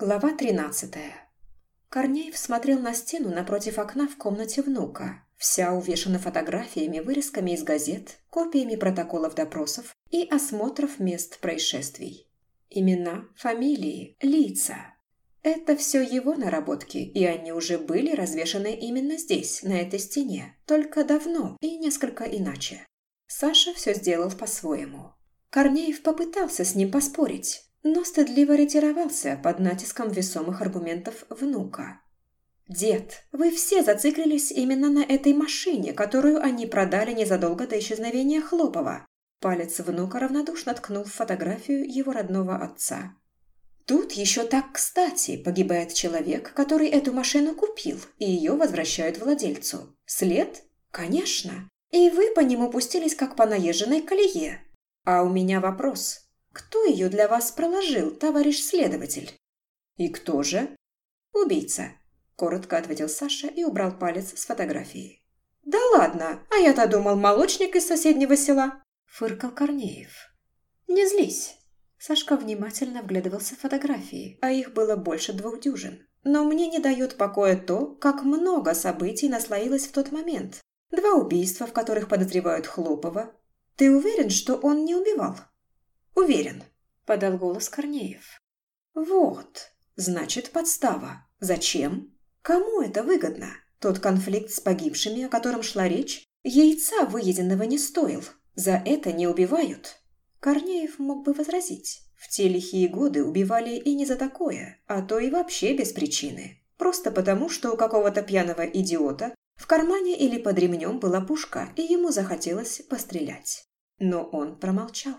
Глава 13. Корнеев смотрел на стену напротив окна в комнате внука. Вся увешана фотографиями, вырезками из газет, копиями протоколов допросов и осмотров мест происшествий. Имена, фамилии, лица. Это все его наработки, и они уже были развешаны именно здесь, на этой стене, только давно и несколько иначе. Саша все сделал по-своему. Корнеев попытался с ним поспорить, но стыдливо ретировался под натиском весомых аргументов внука. «Дед, вы все зациклились именно на этой машине, которую они продали незадолго до исчезновения Хлопова». Палец внука равнодушно ткнул в фотографию его родного отца. «Тут еще так кстати погибает человек, который эту машину купил, и ее возвращают владельцу. След? Конечно. И вы по нему пустились, как по наезженной колее. А у меня вопрос. «Кто ее для вас проложил, товарищ следователь?» «И кто же?» «Убийца», – коротко ответил Саша и убрал палец с фотографии. «Да ладно, а я-то думал, молочник из соседнего села», – фыркал Корнеев. «Не злись». Сашка внимательно вглядывался в фотографии, а их было больше двух дюжин. Но мне не дает покоя то, как много событий наслоилось в тот момент. Два убийства, в которых подозревают Хлопова. Ты уверен, что он не убивал? «Уверен», – подал голос Корнеев. «Вот, значит, подстава. Зачем? Кому это выгодно? Тот конфликт с погибшими, о котором шла речь, яйца выеденного не стоил. За это не убивают». Корнеев мог бы возразить. В те лихие годы убивали и не за такое, а то и вообще без причины. Просто потому, что у какого-то пьяного идиота в кармане или под ремнем была пушка, и ему захотелось пострелять. Но он промолчал.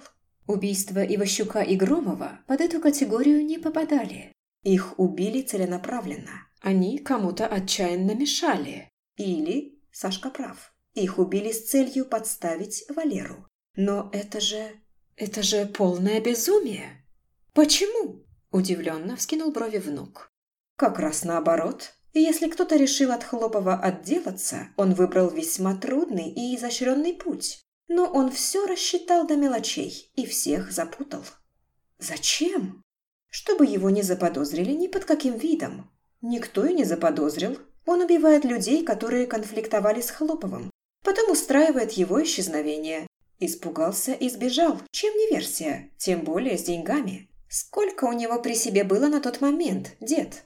Убийства Иващука и Громова под эту категорию не попадали. Их убили целенаправленно. Они кому-то отчаянно мешали. Или, Сашка прав, их убили с целью подставить Валеру. Но это же... это же полное безумие. Почему? Удивленно вскинул брови внук. Как раз наоборот. Если кто-то решил от Хлопова отделаться, он выбрал весьма трудный и изощренный путь. Но он все рассчитал до мелочей и всех запутал. Зачем? Чтобы его не заподозрили ни под каким видом. Никто и не заподозрил. Он убивает людей, которые конфликтовали с Хлоповым. Потом устраивает его исчезновение. Испугался и сбежал. Чем не версия? Тем более с деньгами. Сколько у него при себе было на тот момент, дед?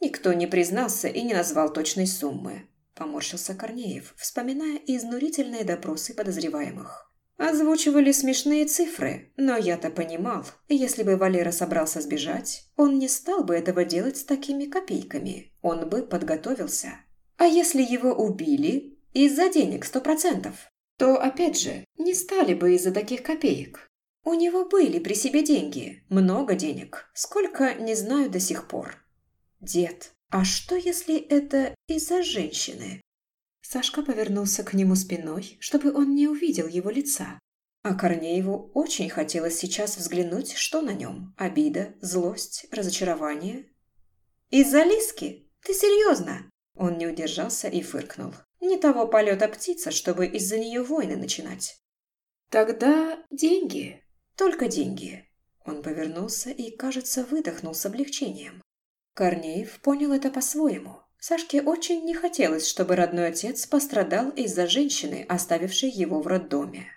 Никто не признался и не назвал точной суммы. Поморщился Корнеев, вспоминая изнурительные допросы подозреваемых. Озвучивали смешные цифры, но я-то понимал, если бы Валера собрался сбежать, он не стал бы этого делать с такими копейками, он бы подготовился. А если его убили из-за денег сто процентов, то, опять же, не стали бы из-за таких копеек. У него были при себе деньги, много денег, сколько, не знаю до сих пор. Дед, а что, если это из-за женщины? Сашка повернулся к нему спиной, чтобы он не увидел его лица. А Корнееву очень хотелось сейчас взглянуть, что на нем. Обида, злость, разочарование. «Из-за Лиски? Ты серьезно?» Он не удержался и фыркнул. «Не того полета птица, чтобы из-за нее войны начинать». «Тогда деньги. Только деньги». Он повернулся и, кажется, выдохнул с облегчением. Корнеев понял это по-своему. Сашке очень не хотелось, чтобы родной отец пострадал из-за женщины, оставившей его в роддоме.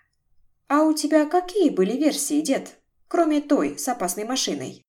«А у тебя какие были версии, дед? Кроме той с опасной машиной?»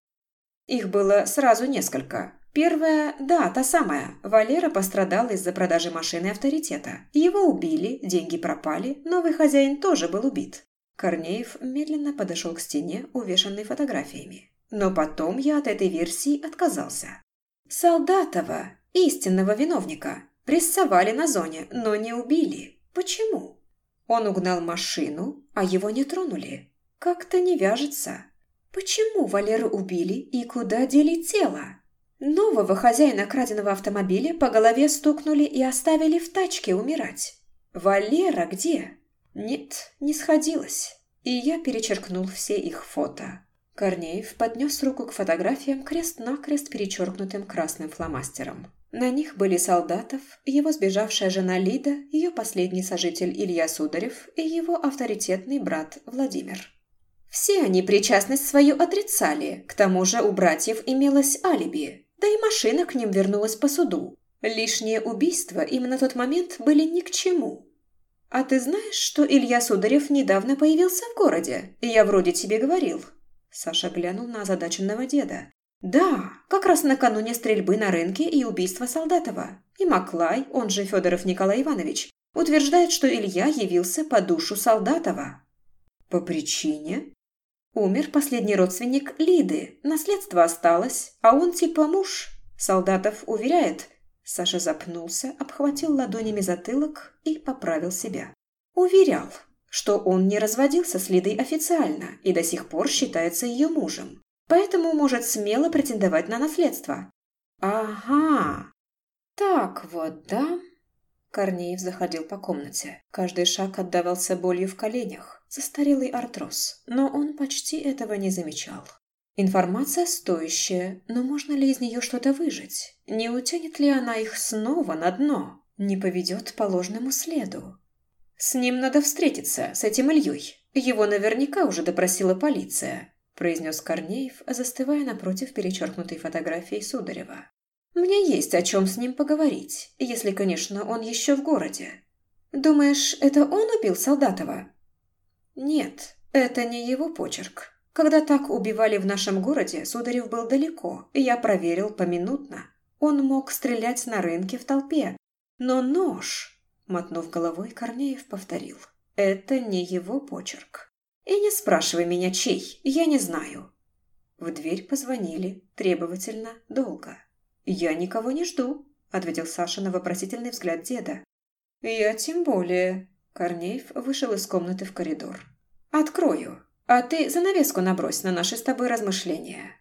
Их было сразу несколько. Первая, да, та самая. Валера пострадал из-за продажи машины авторитета. Его убили, деньги пропали, новый хозяин тоже был убит. Корнеев медленно подошел к стене, увешанной фотографиями. Но потом я от этой версии отказался. Солдатова, истинного виновника, прессовали на зоне, но не убили. Почему? Он угнал машину, а его не тронули. Как-то не вяжется. Почему Валеру убили и куда дели тело? Нового хозяина краденого автомобиля по голове стукнули и оставили в тачке умирать. Валера где? Нет, не сходилось. И я перечеркнул все их фото. Корнеев поднес руку к фотографиям крест-накрест перечеркнутым красным фломастером. На них были Солдатов, его сбежавшая жена Лида, ее последний сожитель Илья Сударев и его авторитетный брат Владимир. Все они причастность свою отрицали, к тому же у братьев имелось алиби, да и машина к ним вернулась по суду. Лишние убийства им на тот момент были ни к чему. А ты знаешь, что Илья Сударев недавно появился в городе? Я вроде тебе говорил. Саша глянул на озадаченного деда. Да, как раз накануне стрельбы на рынке и убийства Солдатова. И Маклай, он же Федоров Николай Иванович, утверждает, что Илья явился по душу Солдатова. По причине? Умер последний родственник Лиды, наследство осталось, а он типа муж. Солдатов уверяет. Саша запнулся, обхватил ладонями затылок и поправил себя. Уверял, что он не разводился с Лидой официально и до сих пор считается ее мужем, поэтому может смело претендовать на наследство. Ага. Так вот, да? Корнеев заходил по комнате. Каждый шаг отдавался болью в коленях застарелый артроз, но он почти этого не замечал. Информация стоящая, но можно ли из нее что-то выжить? Не утянет ли она их снова на дно? Не поведет по ложному следу? «С ним надо встретиться, с этим Ильей. Его наверняка уже допросила полиция», произнес Корнеев, застывая напротив перечеркнутой фотографии Сударева. «Мне есть о чем с ним поговорить, если, конечно, он еще в городе. Думаешь, это он убил Солдатова?» Нет, это не его почерк. Когда так убивали в нашем городе, Сударев был далеко, и я проверил поминутно. Он мог стрелять на рынке в толпе. Но нож, мотнув головой, Корнеев повторил. Это не его почерк. И не спрашивай меня, чей, я не знаю. В дверь позвонили, требовательно, долго. «Я никого не жду», — ответил Саша на вопросительный взгляд деда. «Я тем более», Корнеев вышел из комнаты в коридор. «Открою, а ты занавеску набрось на наши с тобой размышления».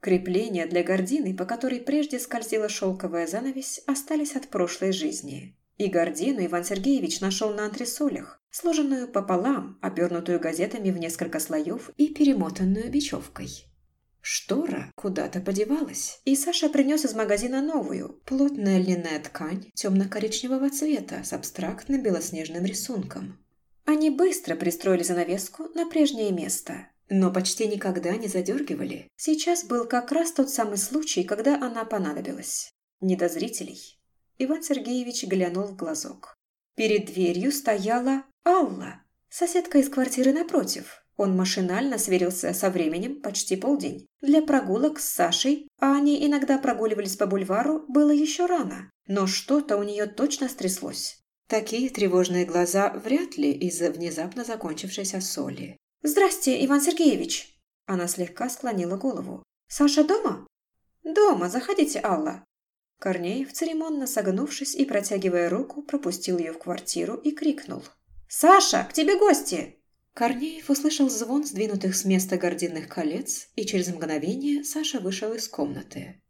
Крепления для гордины, по которой прежде скользила шелковая занавесь, остались от прошлой жизни. И гордину Иван Сергеевич нашел на антресолях, сложенную пополам, обернутую газетами в несколько слоев и перемотанную бечевкой. Штора куда-то подевалась, и Саша принес из магазина новую, плотная льняная ткань темно-коричневого цвета с абстрактным белоснежным рисунком. Они быстро пристроили занавеску на прежнее место, но почти никогда не задергивали. Сейчас был как раз тот самый случай, когда она понадобилась. Не до зрителей. Иван Сергеевич глянул в глазок. Перед дверью стояла Алла, соседка из квартиры напротив, он машинально сверился со временем почти полдень. Для прогулок с Сашей, а они иногда прогуливались по бульвару, было еще рано. Но что-то у нее точно стряслось. Такие тревожные глаза вряд ли из-за внезапно закончившейся соли. «Здрасте, Иван Сергеевич!» Она слегка склонила голову. «Саша дома?» «Дома, заходите, Алла!» Корнеев, церемонно согнувшись и протягивая руку, пропустил ее в квартиру и крикнул. «Саша, к тебе гости!» Корнеев услышал звон сдвинутых с места гординных колец, и через мгновение Саша вышел из комнаты.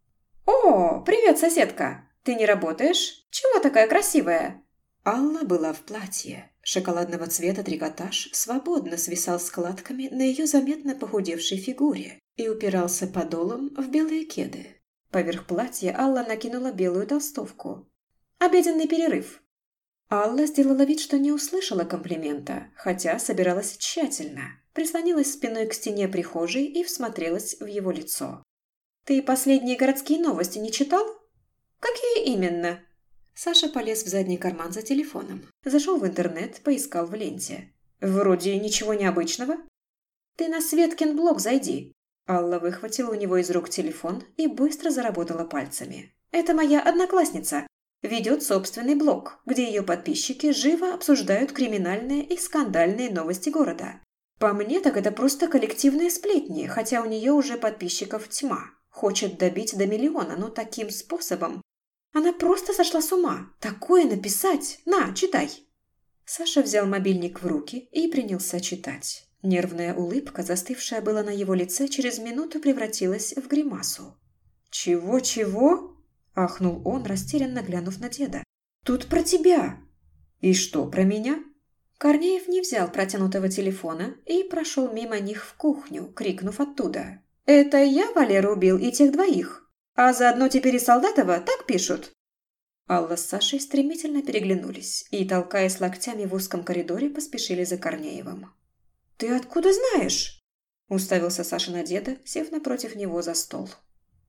«О, привет, соседка! Ты не работаешь? Чего такая красивая?» Алла была в платье. Шоколадного цвета трикотаж свободно свисал складками на ее заметно похудевшей фигуре и упирался подолом в белые кеды. Поверх платья Алла накинула белую толстовку. «Обеденный перерыв», Алла сделала вид, что не услышала комплимента, хотя собиралась тщательно. Прислонилась спиной к стене прихожей и всмотрелась в его лицо. «Ты последние городские новости не читал?» «Какие именно?» Саша полез в задний карман за телефоном. Зашел в интернет, поискал в ленте. «Вроде ничего необычного». «Ты на Светкин блог зайди». Алла выхватила у него из рук телефон и быстро заработала пальцами. «Это моя одноклассница ведет собственный блог, где ее подписчики живо обсуждают криминальные и скандальные новости города. По мне, так это просто коллективные сплетни, хотя у нее уже подписчиков тьма. Хочет добить до миллиона, но таким способом. Она просто сошла с ума. Такое написать? На, читай. Саша взял мобильник в руки и принялся читать. Нервная улыбка, застывшая была на его лице, через минуту превратилась в гримасу. «Чего-чего?» Ахнул он, растерянно глянув на деда. «Тут про тебя!» «И что, про меня?» Корнеев не взял протянутого телефона и прошел мимо них в кухню, крикнув оттуда. «Это я Валеру убил и тех двоих? А заодно теперь и Солдатова так пишут?» Алла с Сашей стремительно переглянулись и, толкаясь локтями в узком коридоре, поспешили за Корнеевым. «Ты откуда знаешь?» – уставился Саша на деда, сев напротив него за стол.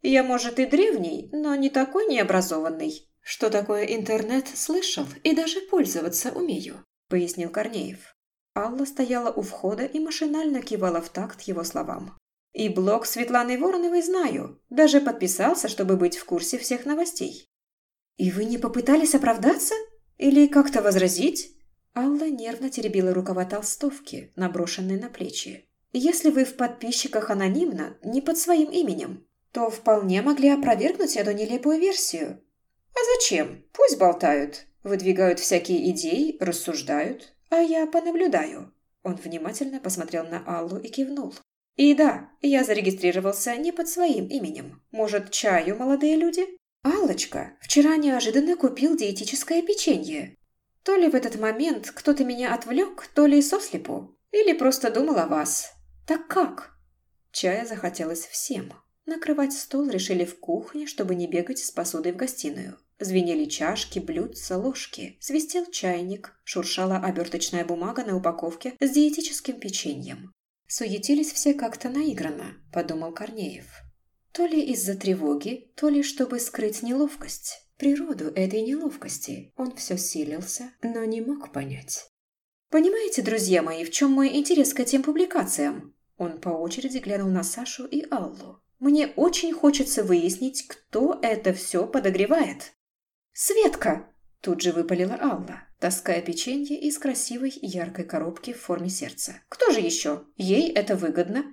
«Я, может, и древний, но не такой необразованный. Что такое интернет, слышал и даже пользоваться умею», – пояснил Корнеев. Алла стояла у входа и машинально кивала в такт его словам. «И блог Светланы Вороновой знаю. Даже подписался, чтобы быть в курсе всех новостей». «И вы не попытались оправдаться? Или как-то возразить?» Алла нервно теребила рукава толстовки, наброшенные на плечи. «Если вы в подписчиках анонимно, не под своим именем, то вполне могли опровергнуть эту нелепую версию». «А зачем? Пусть болтают. Выдвигают всякие идеи, рассуждают. А я понаблюдаю». Он внимательно посмотрел на Аллу и кивнул. «И да, я зарегистрировался не под своим именем. Может, чаю, молодые люди?» «Аллочка, вчера неожиданно купил диетическое печенье. То ли в этот момент кто-то меня отвлек, то ли сослепу. Или просто думал о вас. Так как?» Чая захотелось всем. Накрывать стол решили в кухне, чтобы не бегать с посудой в гостиную. Звенели чашки, блюдца, ложки, свистел чайник, шуршала оберточная бумага на упаковке с диетическим печеньем. Суетились все как-то наигранно, подумал Корнеев. То ли из-за тревоги, то ли чтобы скрыть неловкость. Природу этой неловкости он все силился, но не мог понять. «Понимаете, друзья мои, в чем мой интерес к этим публикациям?» Он по очереди глянул на Сашу и Аллу. «Мне очень хочется выяснить, кто это все подогревает. «Светка!» – тут же выпалила Алла, таская печенье из красивой яркой коробки в форме сердца. «Кто же еще? Ей это выгодно».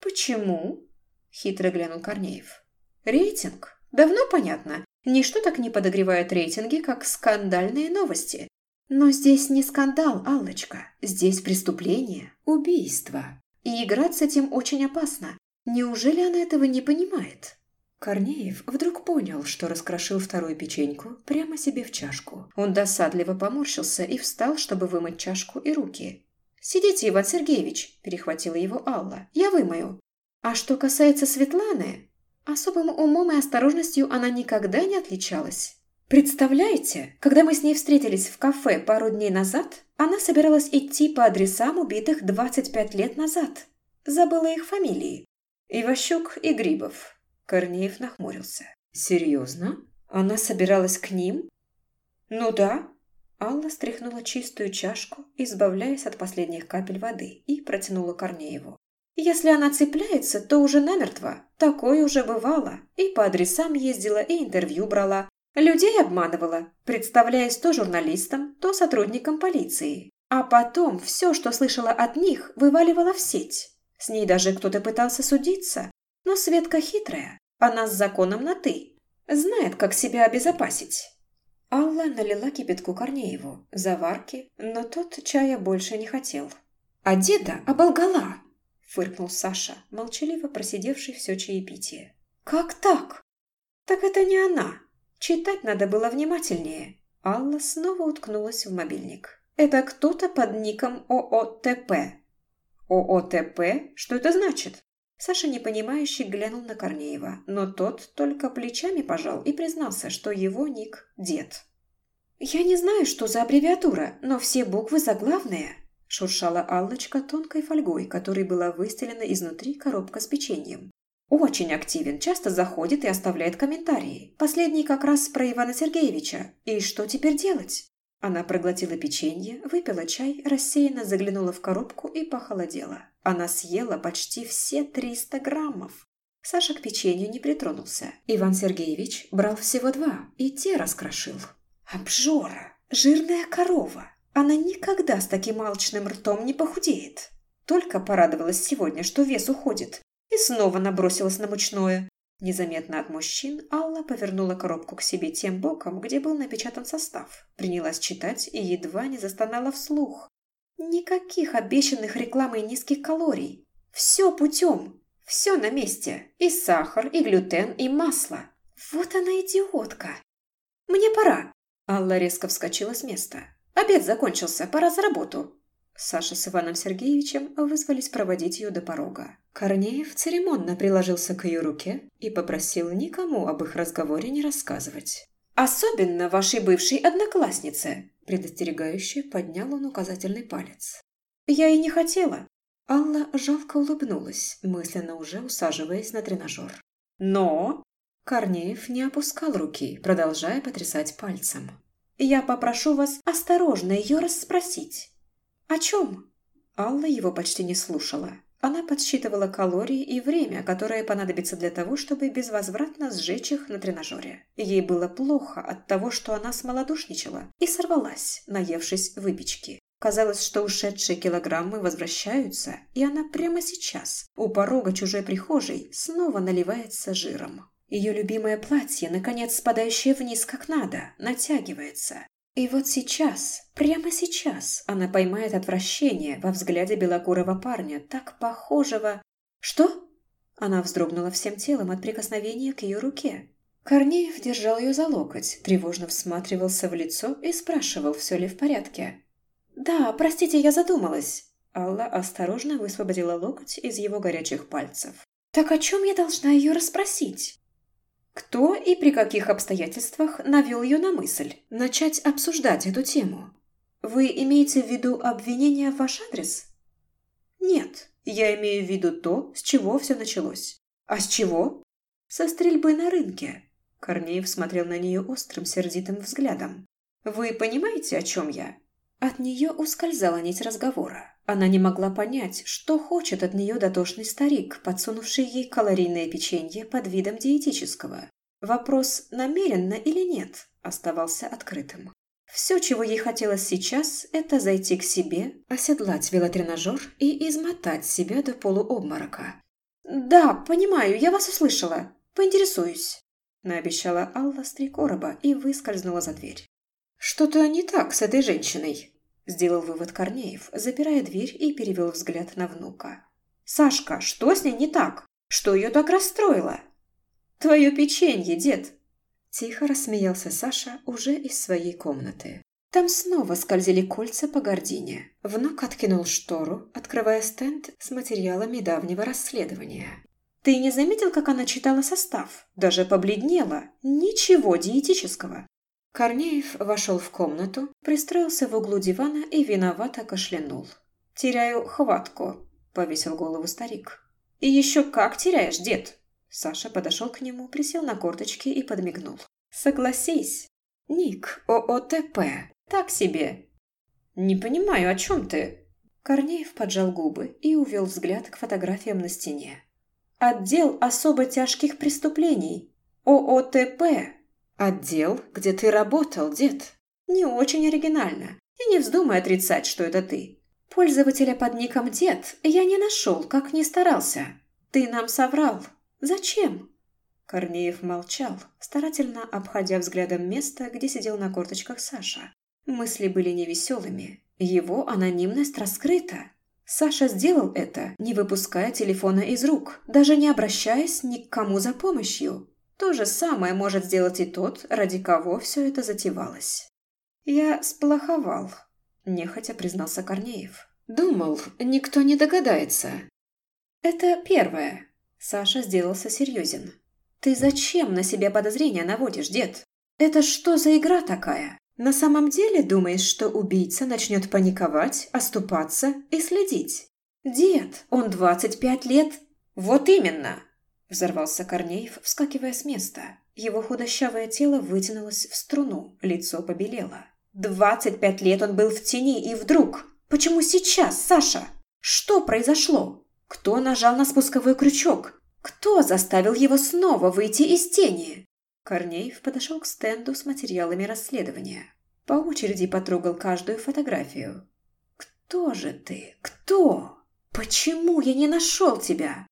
«Почему?» – хитро глянул Корнеев. «Рейтинг. Давно понятно. Ничто так не подогревает рейтинги, как скандальные новости. Но здесь не скандал, Аллочка. Здесь преступление, убийство. И играть с этим очень опасно. Неужели она этого не понимает?» Корнеев вдруг понял, что раскрошил вторую печеньку прямо себе в чашку. Он досадливо поморщился и встал, чтобы вымыть чашку и руки. «Сидите, Иван Сергеевич!» – перехватила его Алла. «Я вымою». А что касается Светланы, особым умом и осторожностью она никогда не отличалась. Представляете, когда мы с ней встретились в кафе пару дней назад, она собиралась идти по адресам убитых 25 лет назад. Забыла их фамилии. Иващук и Грибов. Корнеев нахмурился. «Серьезно? Она собиралась к ним?» «Ну да». Алла стряхнула чистую чашку, избавляясь от последних капель воды, и протянула Корнееву. «Если она цепляется, то уже намертво. Такое уже бывало. И по адресам ездила, и интервью брала. Людей обманывала, представляясь то журналистом, то сотрудником полиции. А потом все, что слышала от них, вываливала в сеть. С ней даже кто-то пытался судиться. Но Светка хитрая. Она с законом на «ты». Знает, как себя обезопасить. Алла налила кипятку Корнееву, заварки, но тот чая больше не хотел. «А деда оболгала!» – фыркнул Саша, молчаливо просидевший все чаепитие. «Как так?» «Так это не она. Читать надо было внимательнее». Алла снова уткнулась в мобильник. «Это кто-то под ником ООТП». «ООТП? Что это значит?» Саша непонимающе глянул на Корнеева, но тот только плечами пожал и признался, что его ник – дед. «Я не знаю, что за аббревиатура, но все буквы заглавные», – шуршала Аллочка тонкой фольгой, которой была выстелена изнутри коробка с печеньем. «Очень активен, часто заходит и оставляет комментарии. Последний как раз про Ивана Сергеевича. И что теперь делать?» Она проглотила печенье, выпила чай, рассеянно заглянула в коробку и похолодела. Она съела почти все 300 граммов. Саша к печенью не притронулся. Иван Сергеевич брал всего два и те раскрошил. Обжора! Жирная корова! Она никогда с таким алчным ртом не похудеет. Только порадовалась сегодня, что вес уходит, и снова набросилась на мучное. Незаметно от мужчин Алла повернула коробку к себе тем боком, где был напечатан состав. Принялась читать и едва не застонала вслух. Никаких обещанных рекламой низких калорий. Все путем. Все на месте. И сахар, и глютен, и масло. Вот она идиотка. Мне пора. Алла резко вскочила с места. Обед закончился, пора за работу. Саша с Иваном Сергеевичем вызвались проводить ее до порога. Корнеев церемонно приложился к ее руке и попросил никому об их разговоре не рассказывать. «Особенно вашей бывшей однокласснице!» Предостерегающе поднял он указательный палец. «Я и не хотела!» Алла жалко улыбнулась, мысленно уже усаживаясь на тренажер. Но Корнеев не опускал руки, продолжая потрясать пальцем. «Я попрошу вас осторожно ее расспросить». «О чем?» Алла его почти не слушала. Она подсчитывала калории и время, которое понадобится для того, чтобы безвозвратно сжечь их на тренажере. Ей было плохо от того, что она смолодушничала и сорвалась, наевшись выпечки. Казалось, что ушедшие килограммы возвращаются, и она прямо сейчас, у порога чужой прихожей, снова наливается жиром. Ее любимое платье, наконец спадающее вниз как надо, натягивается. И вот сейчас, прямо сейчас, она поймает отвращение во взгляде белокурого парня, так похожего... Что? Она вздрогнула всем телом от прикосновения к ее руке. Корнеев держал ее за локоть, тревожно всматривался в лицо и спрашивал, все ли в порядке. «Да, простите, я задумалась». Алла осторожно высвободила локоть из его горячих пальцев. «Так о чем я должна ее расспросить?» Кто и при каких обстоятельствах навел ее на мысль начать обсуждать эту тему? Вы имеете в виду обвинения в ваш адрес? Нет, я имею в виду то, с чего все началось. А с чего? Со стрельбы на рынке. Корнеев смотрел на нее острым, сердитым взглядом. Вы понимаете, о чем я? От нее ускользала нить разговора. Она не могла понять, что хочет от нее дотошный старик, подсунувший ей калорийное печенье под видом диетического. Вопрос, намеренно или нет, оставался открытым. Все, чего ей хотелось сейчас, это зайти к себе, оседлать велотренажер и измотать себя до полуобморока. «Да, понимаю, я вас услышала. Поинтересуюсь», – наобещала Алла с три короба и выскользнула за дверь. «Что-то не так с этой женщиной», Сделал вывод Корнеев, запирая дверь и перевел взгляд на внука. «Сашка, что с ней не так? Что ее так расстроило?» «Твое печенье, дед!» Тихо рассмеялся Саша уже из своей комнаты. Там снова скользили кольца по гордине. Внук откинул штору, открывая стенд с материалами давнего расследования. «Ты не заметил, как она читала состав? Даже побледнела. Ничего диетического. Корнеев вошел в комнату, пристроился в углу дивана и виновато кашлянул. «Теряю хватку», – повесил голову старик. «И еще как теряешь, дед?» Саша подошел к нему, присел на корточки и подмигнул. «Согласись. Ник, ООТП. Так себе». «Не понимаю, о чем ты?» Корнеев поджал губы и увел взгляд к фотографиям на стене. «Отдел особо тяжких преступлений. ООТП «Отдел, где ты работал, дед?» «Не очень оригинально. И не вздумай отрицать, что это ты. Пользователя под ником «Дед» я не нашел, как не старался. Ты нам соврал. Зачем?» Корнеев молчал, старательно обходя взглядом место, где сидел на корточках Саша. Мысли были невеселыми. Его анонимность раскрыта. Саша сделал это, не выпуская телефона из рук, даже не обращаясь ни к кому за помощью. То же самое может сделать и тот, ради кого все это затевалось. «Я сплоховал», – нехотя признался Корнеев. «Думал, никто не догадается». «Это первое». Саша сделался серьезен. «Ты зачем на себя подозрения наводишь, дед? Это что за игра такая? На самом деле думаешь, что убийца начнет паниковать, оступаться и следить? Дед, он 25 лет...» «Вот именно!» Взорвался Корнеев, вскакивая с места. Его худощавое тело вытянулось в струну, лицо побелело. «Двадцать пять лет он был в тени, и вдруг... Почему сейчас, Саша? Что произошло? Кто нажал на спусковой крючок? Кто заставил его снова выйти из тени?» Корнеев подошел к стенду с материалами расследования. По очереди потрогал каждую фотографию. «Кто же ты? Кто? Почему я не нашел тебя?»